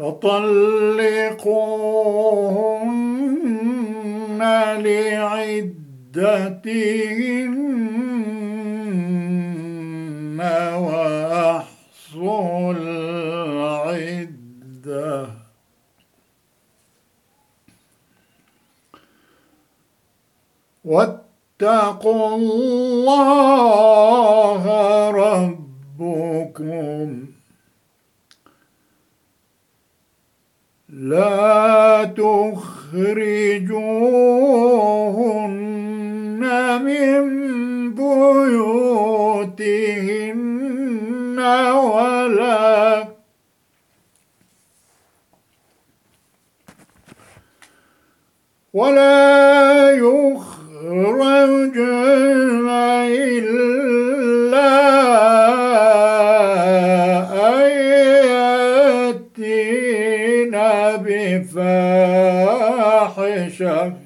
فطلقوهن لعدتهن وأحصوا العدة. واتقوا الله ربكم. لا تخرجوهن من بيوتهن ولا ولا يخرجن بفاحشة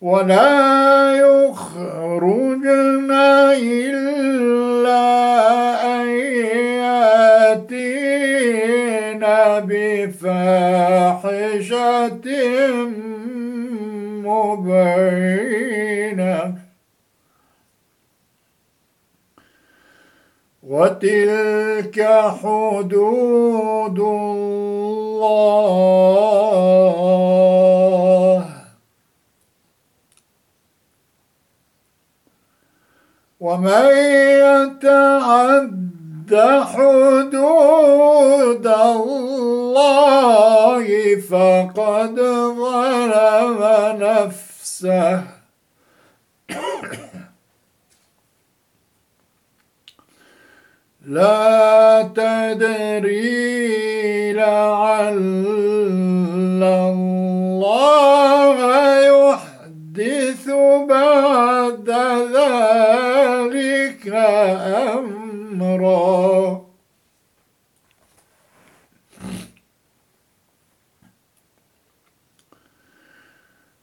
ولا يخرجن إلا أن بفاحشة مبينة. وتلك حدود الله. ومن يتعد حدود الله فقد ظلم نفسه. لا تدري لعل الله يحدث بعد ذلك أمرا.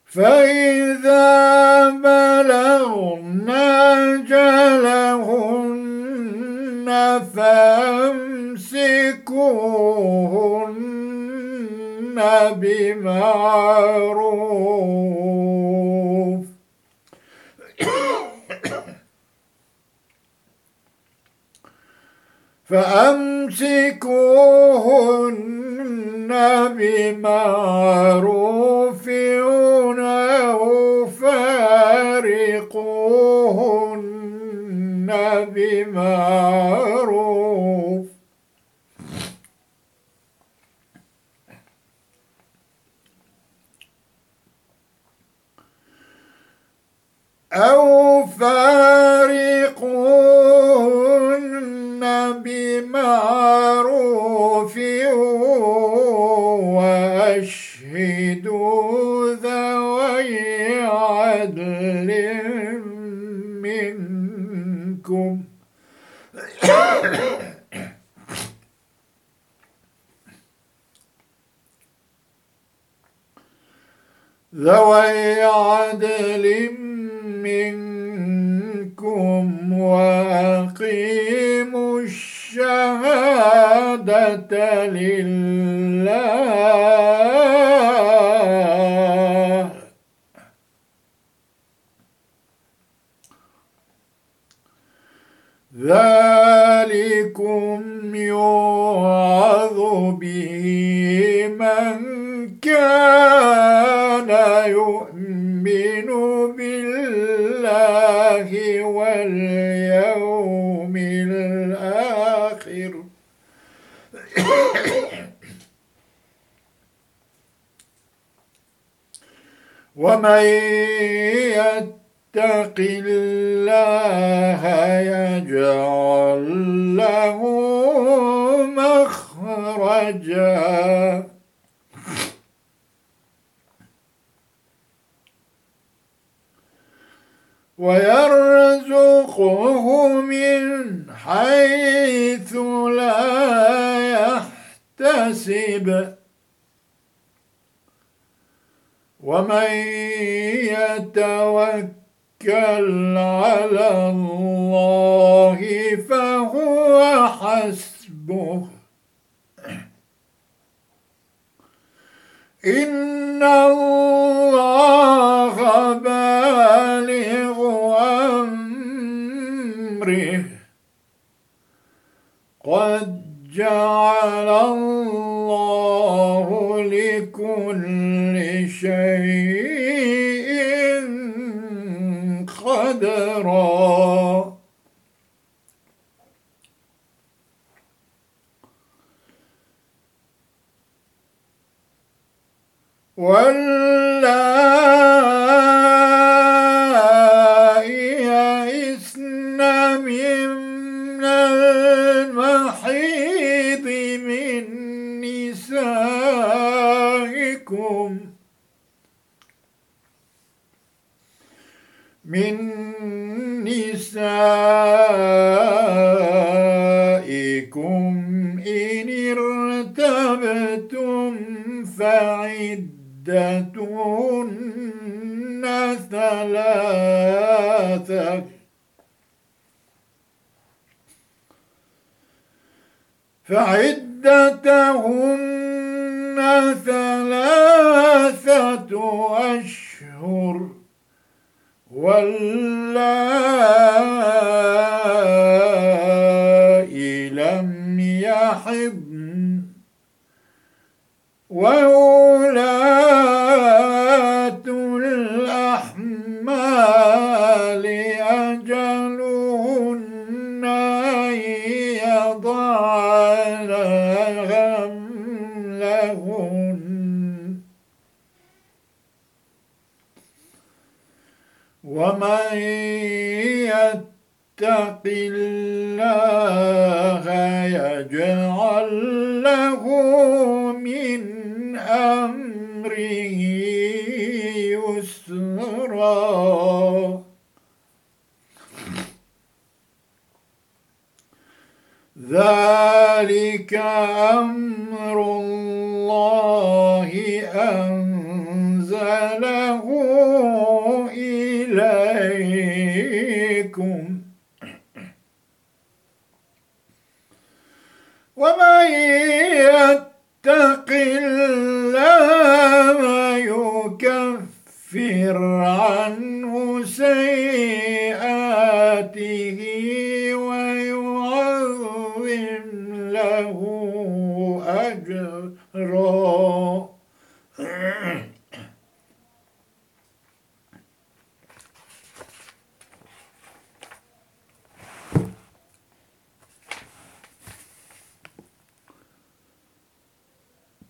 فإذا بلغن أجلهن فامسكوهن بمعروف. فأمسكوهن بمعروف. بمعروف. أو بمعروف وأشهدوا ذوي عدل. ذوي عدل منكم وأقيموا الشهادة لله. ذوي واليوم الآخر. ومن يتق الله يجعل له مخرجا. ويرزقه من حيث لا يحتسب. ومن يتوكل على الله فهو حسبه. إن الله بالغ قد جعل الله لكل شيء قدرا. واللائي من نسائكم إن ارتبتم فعدتهن ثلاثة. فعدتهن ثلاثة أشهر واللائي لم يحضن وولاة ومن يتق الله يجعل له من أمره يسرا ذلك أمر يتق الله يكفر عنه سيئاته.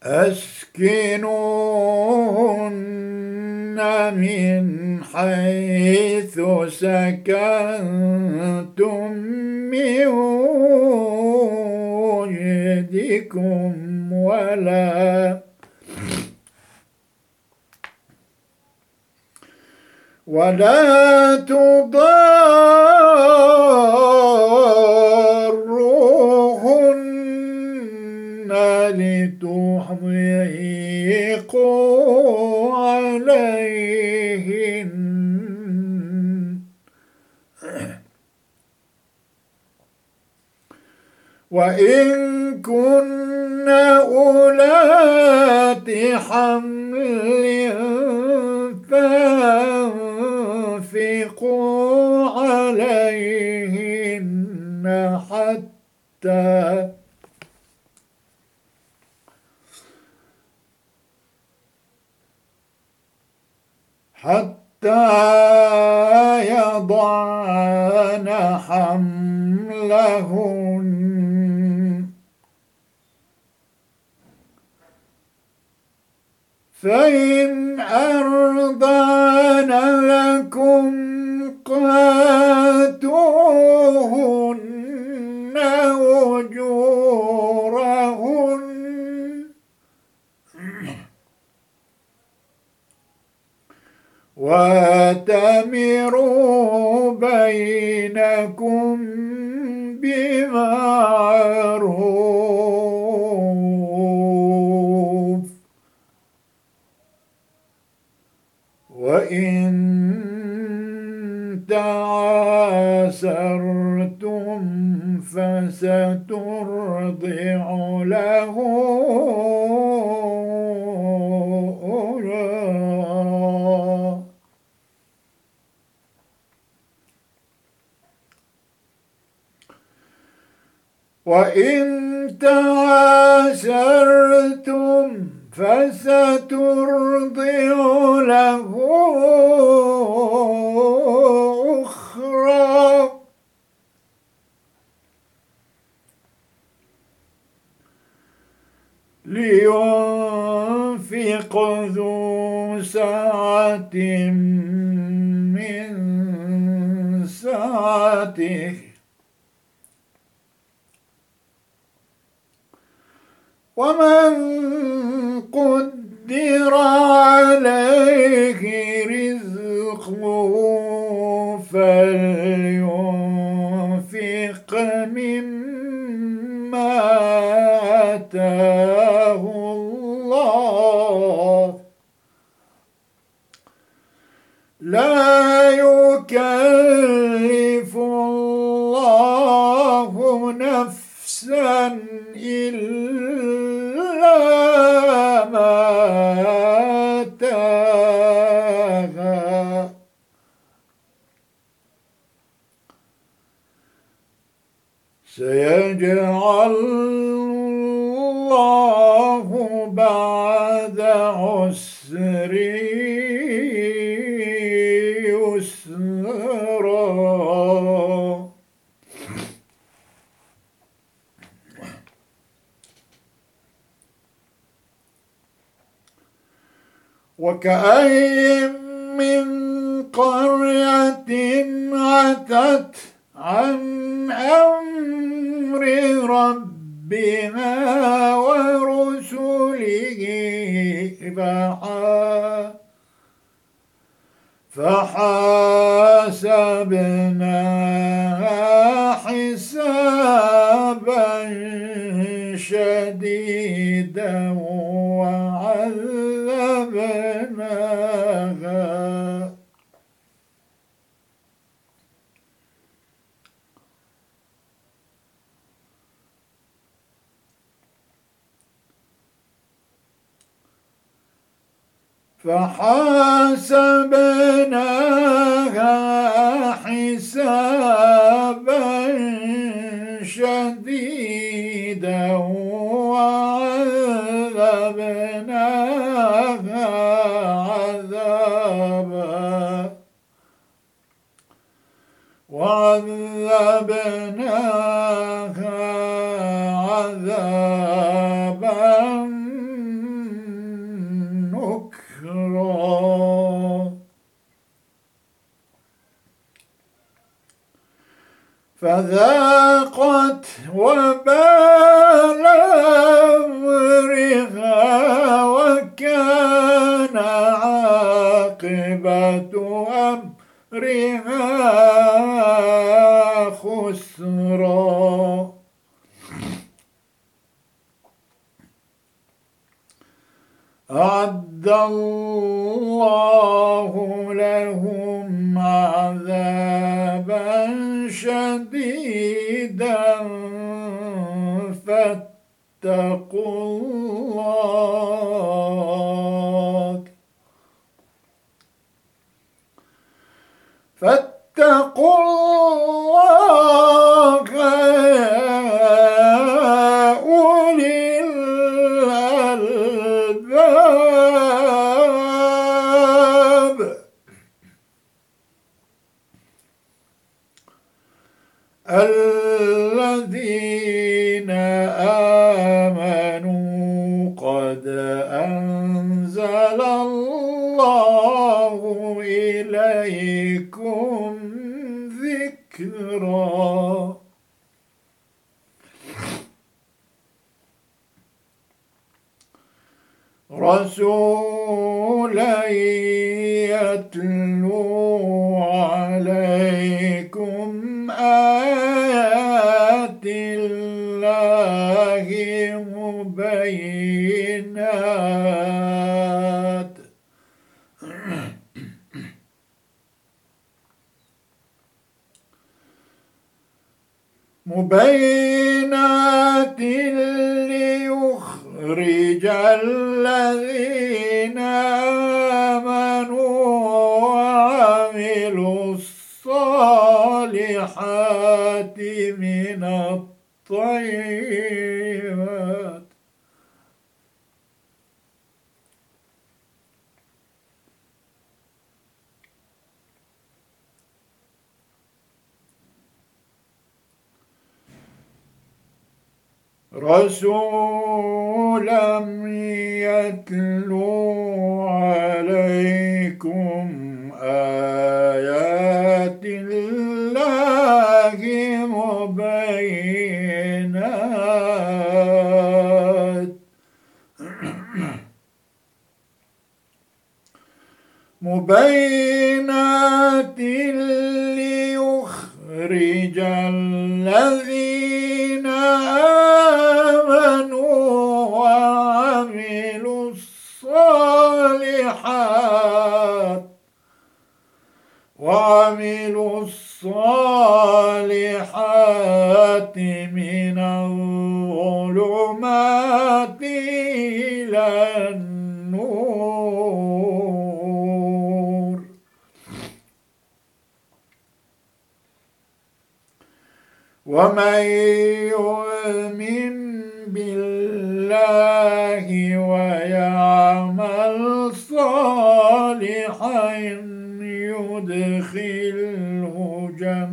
أسكنوهن من حيث سكنتم من وجدكم ولا ولا تضاروهن لتضيقوا عليهن. وإن كن أولات حمل فأنفقوا عليهن حتى حتى يضعن حملهن. فإن أرضعن لكم قاتوهن أجورهن واتمروا بينكم بمعروف وإن تعاسرتم فسترضع له وإن تعاسرتم فسترضع له أخرى. لينفق ذو سعة من سعته. ومن قدر عليه رزقه فلينفق مما آتاه الله لا يكلف نفسا إلا ما آتاها سيجعل الله بعد عسر وكأي من قرية عتت عن أمر ربها ورسله فحا فحاسبناها حسابا شديدا وعذبناها فحاسبناها حسابا شديدا وعذبناها عذابا وعذبناها عذابا فذاقت وبال أمرها وكان عاقبة أمرها خسرا. أعد الله لهم عذابا شديدا فاتقوا الله. فاتقوا الله. الذين آمنوا قد أنزل الله إليكم ذكرًا. رسولا يتلو عليكم مبينات ليخرج الذين آمنوا وعملوا الصالحات من الطيبات رسولا يتلو عليكم آيات الله مبينات. مبينات ليخرج الذين وعملوا الصالحات من الظلمات إلى النور. ومن يؤمن بالله ويعمل صالحا يدخله جنات.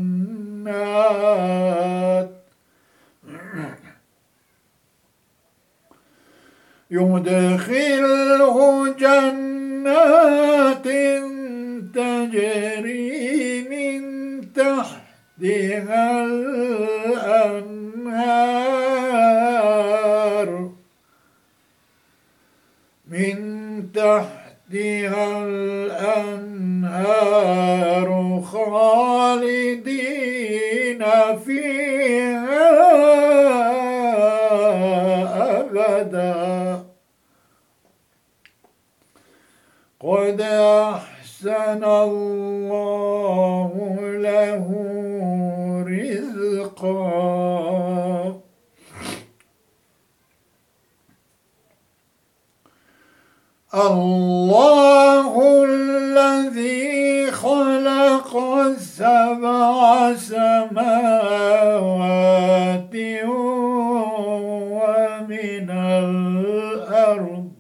يدخله جنات تجري من تحتها الأنهار. من تحتها الأنهار خالدين فيها أبدا. قد أحسن الله له رزقا. الله الذي خلق سبع سماوات ومن الأرض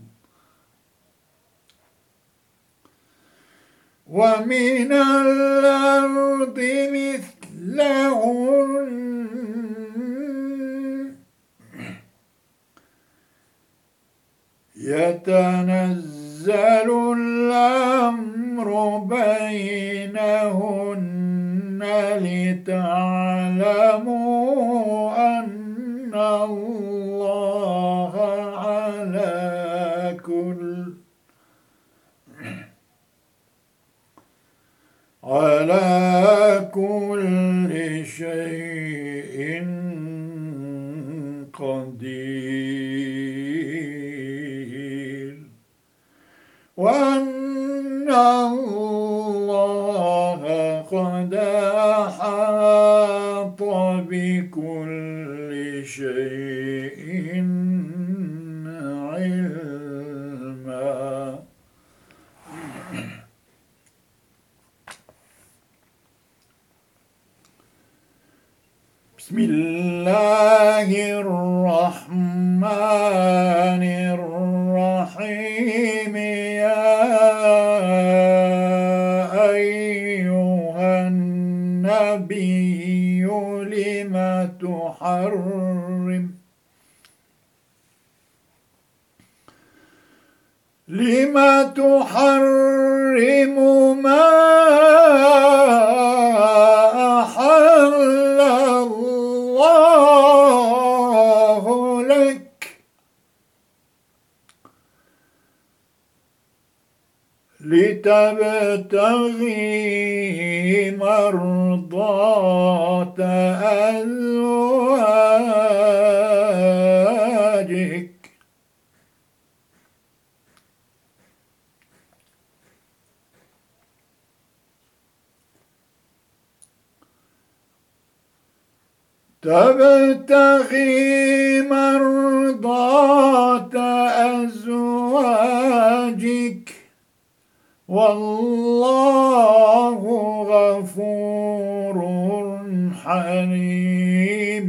ومن الأرض مثلهن يتنزل الأمر بينهن لتعلموا أن الله على كل على كل شيء قدير. وأن الله قد أحاط بكل شيء بسم الله الرحمن الرحيم. يا أيها النبي لم تحرم؟ لم تحرم ما لتبتغي مرضات أزواجك. تبتغي مرضات أزواجك. والله غفور حليم.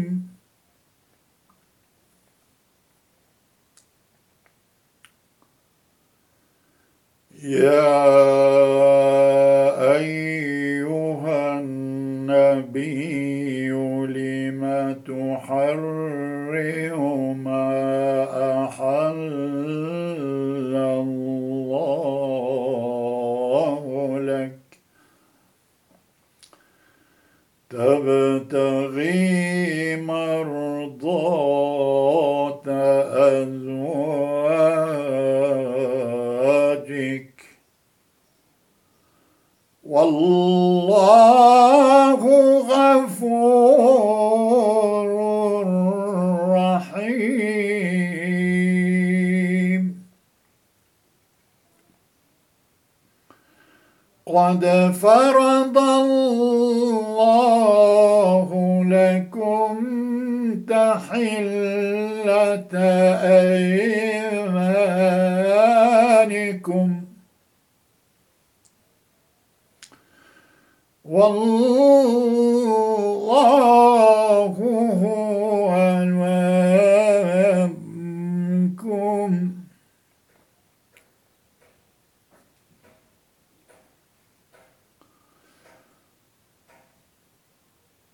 يا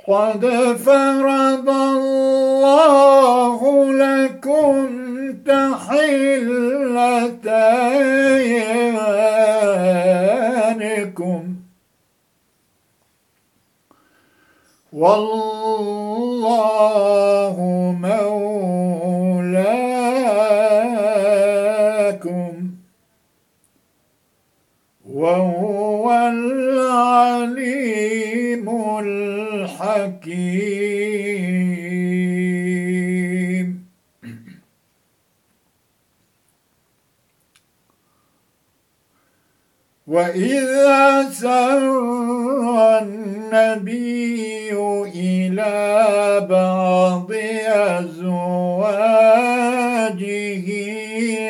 قد فرض الله لكم تحلة أيمانكم والله الحكيم وإذا سر النبي إلى بعض أزواجه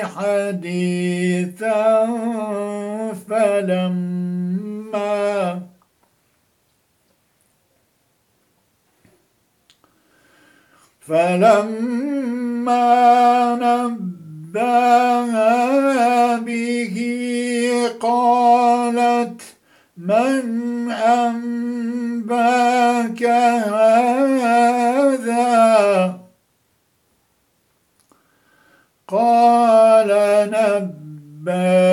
حديثا فلما فلما نباها به قالت من أنباك هذا؟ قال نباني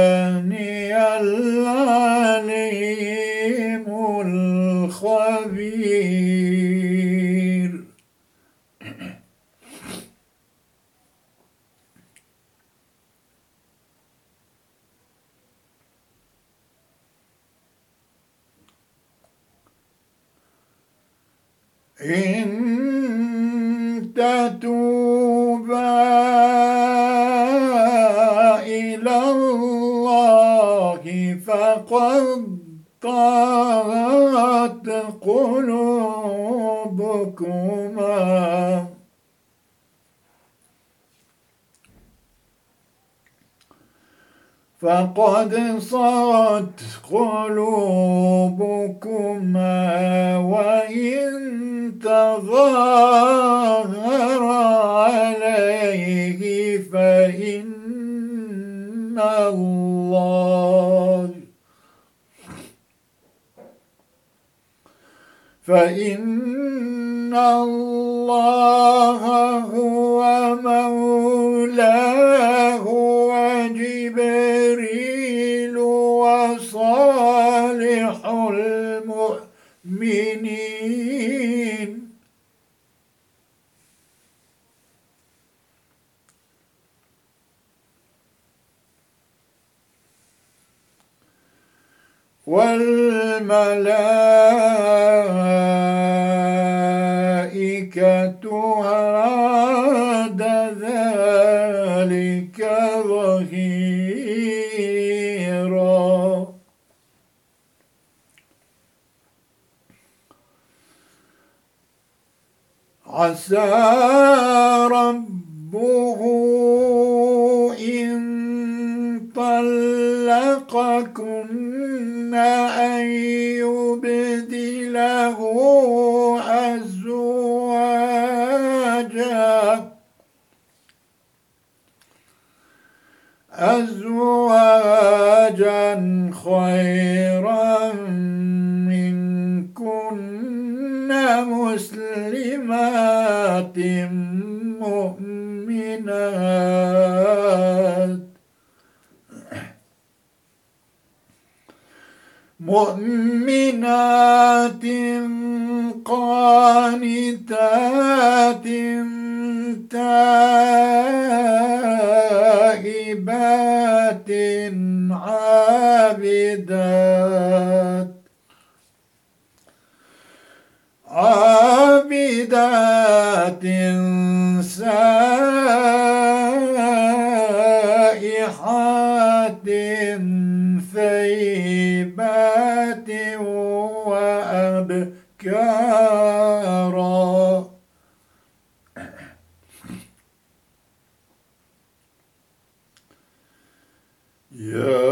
إن تتوبا إلى الله فقد طغت قلوبكما. فقد صارت قلوبكما وإن تظاهر عليه فإن الله فإن الله هو مولاه والملائكة هاد ذلك ظهيرا. عسى ربه إن طلقكن أزواجا خيرا منكن مسلمات مؤمنات. مؤمنات قانتات تائبات عابدات. عابدات سائحات ثيبات وأبكارا يا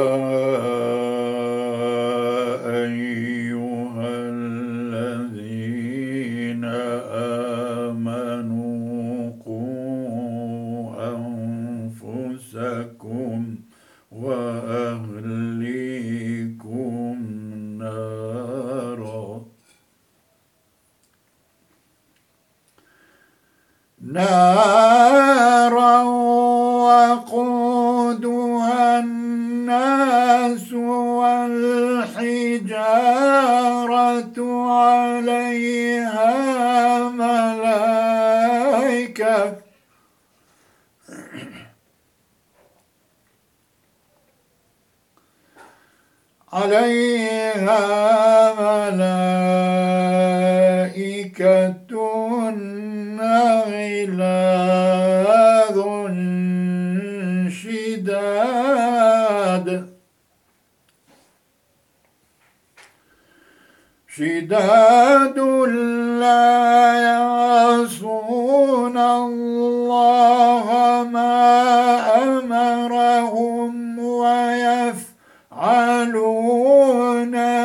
الله ما أمرهم ويفعلون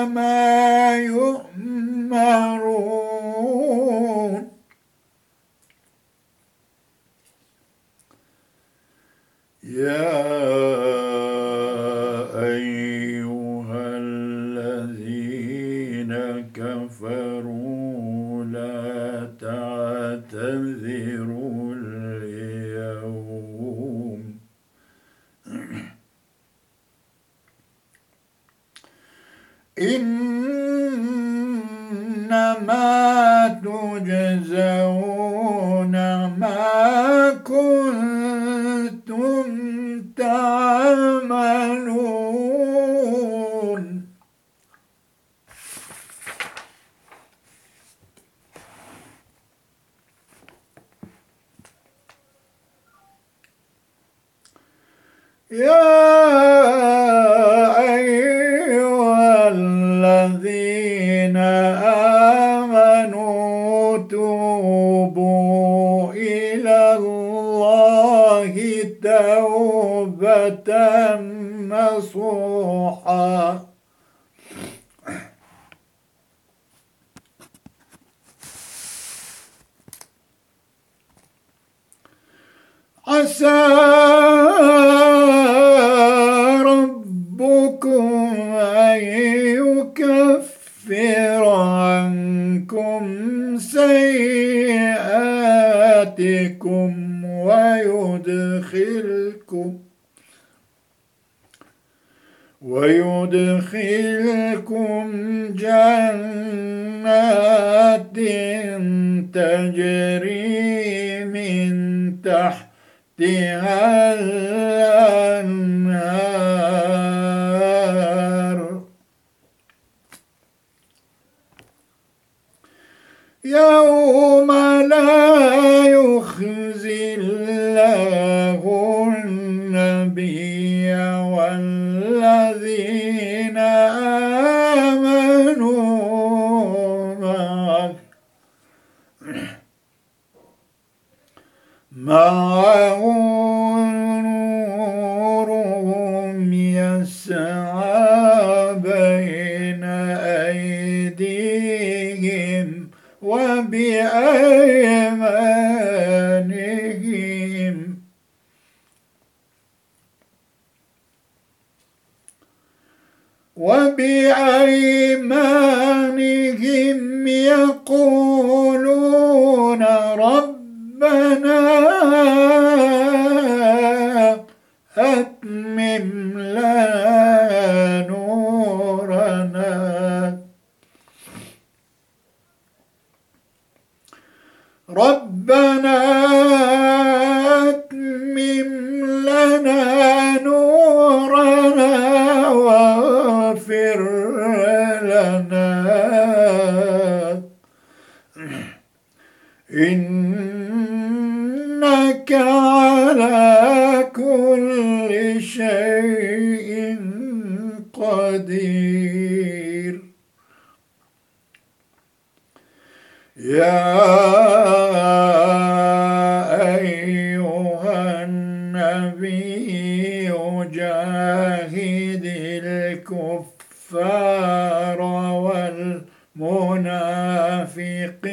ما يؤمرون يا أيها الذين كفروا لا تعتذروا اليوم إنما تجزون ما كنتم تعملون يا أيها الذين آمنوا توبوا إلى الله توبة نصوحا. عسى ربكم أن يكفر عنكم عنكم سيئاتكم ويدخلكم ويدخلكم جنات تجري من تحتها الأنهار. يوم معه نورهم يسعى بين أيديهم وبأيمانهم. وبأيمانهم يقولون ربنا يا أيها النبي جاهد الكفار والمنافقين.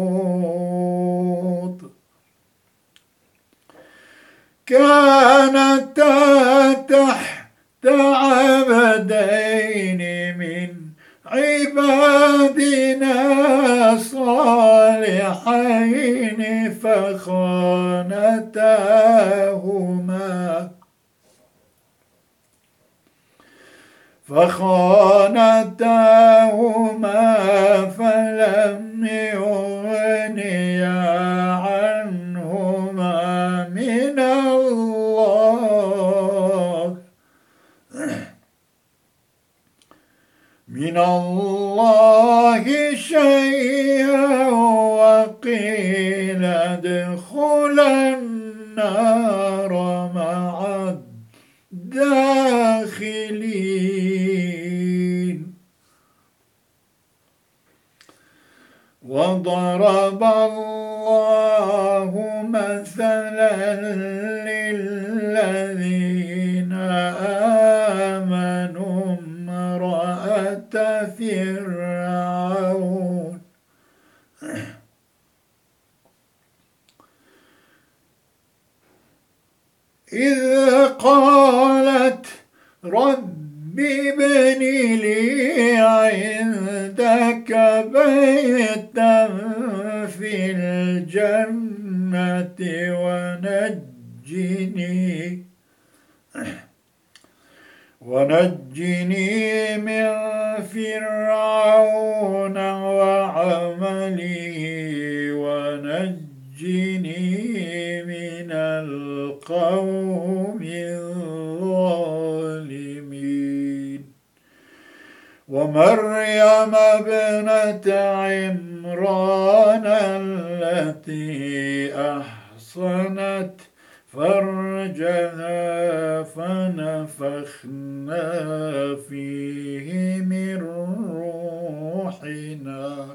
كانتا تحت عبدين من عبادنا صالحين فخانتاهما. فخانتاهما فلم يغنيا من الله شيئا وقيل ادخلا النار مع الداخلين. وضرب الله مثلا إذ قالت رب ابن لي عندك بيتا في الجنة ونجني ونجني من فرعون وعمله. القوم ومريم ابنة عمران التي أحصنت فرجها فنفخنا فيه من روحنا.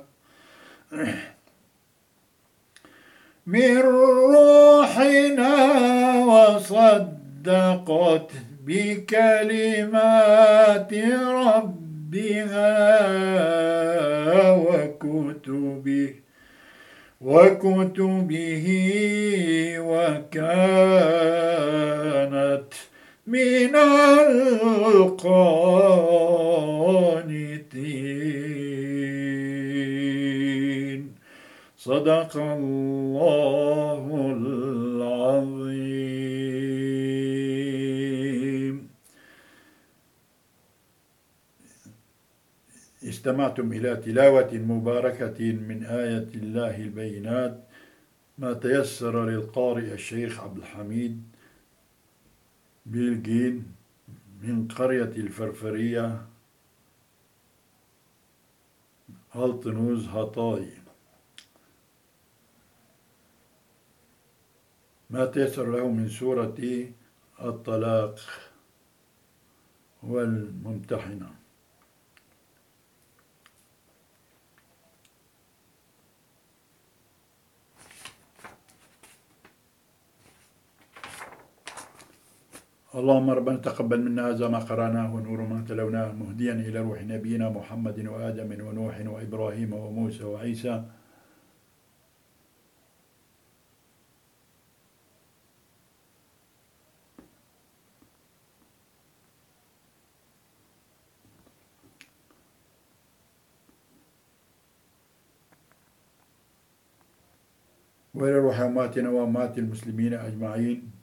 من روحنا وصدقت بكلمات ربها وكتبه وكتبه وكانت من القانتين. صدق الله العظيم. استمعتم إلى تلاوة مباركة من آية الله البينات ما تيسر للقارئ الشيخ عبد الحميد بيلجين من قرية الفرفرية هالطنوز هطاي ما تيسر له من سورة الطلاق والممتحنة. اللهم ربنا تقبل منا هذا ما قرأناه ونور ما تلوناه مهديا إلى روح نبينا محمد وآدم ونوح وإبراهيم وموسى وعيسى. وإلى روح أمواتنا وأموات المسلمين أجمعين.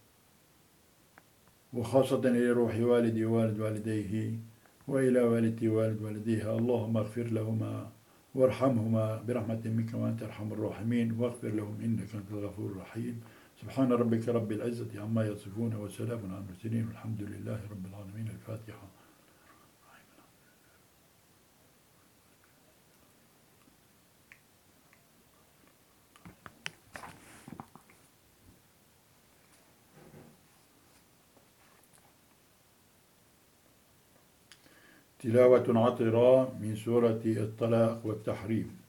وخاصة إلى روح والدي ووالد والديه وإلى والدتي ووالد والديها. اللهم اغفر لهما وارحمهما برحمة منك وأنت أرحم الراحمين. واغفر لهم إنك أنت الغفور الرحيم. سبحان ربك رب العزة عما يصفون وسلام على المرسلين والحمد لله رب العالمين. الفاتحة تلاوة عطرة من سورة الطلاق والتحريم.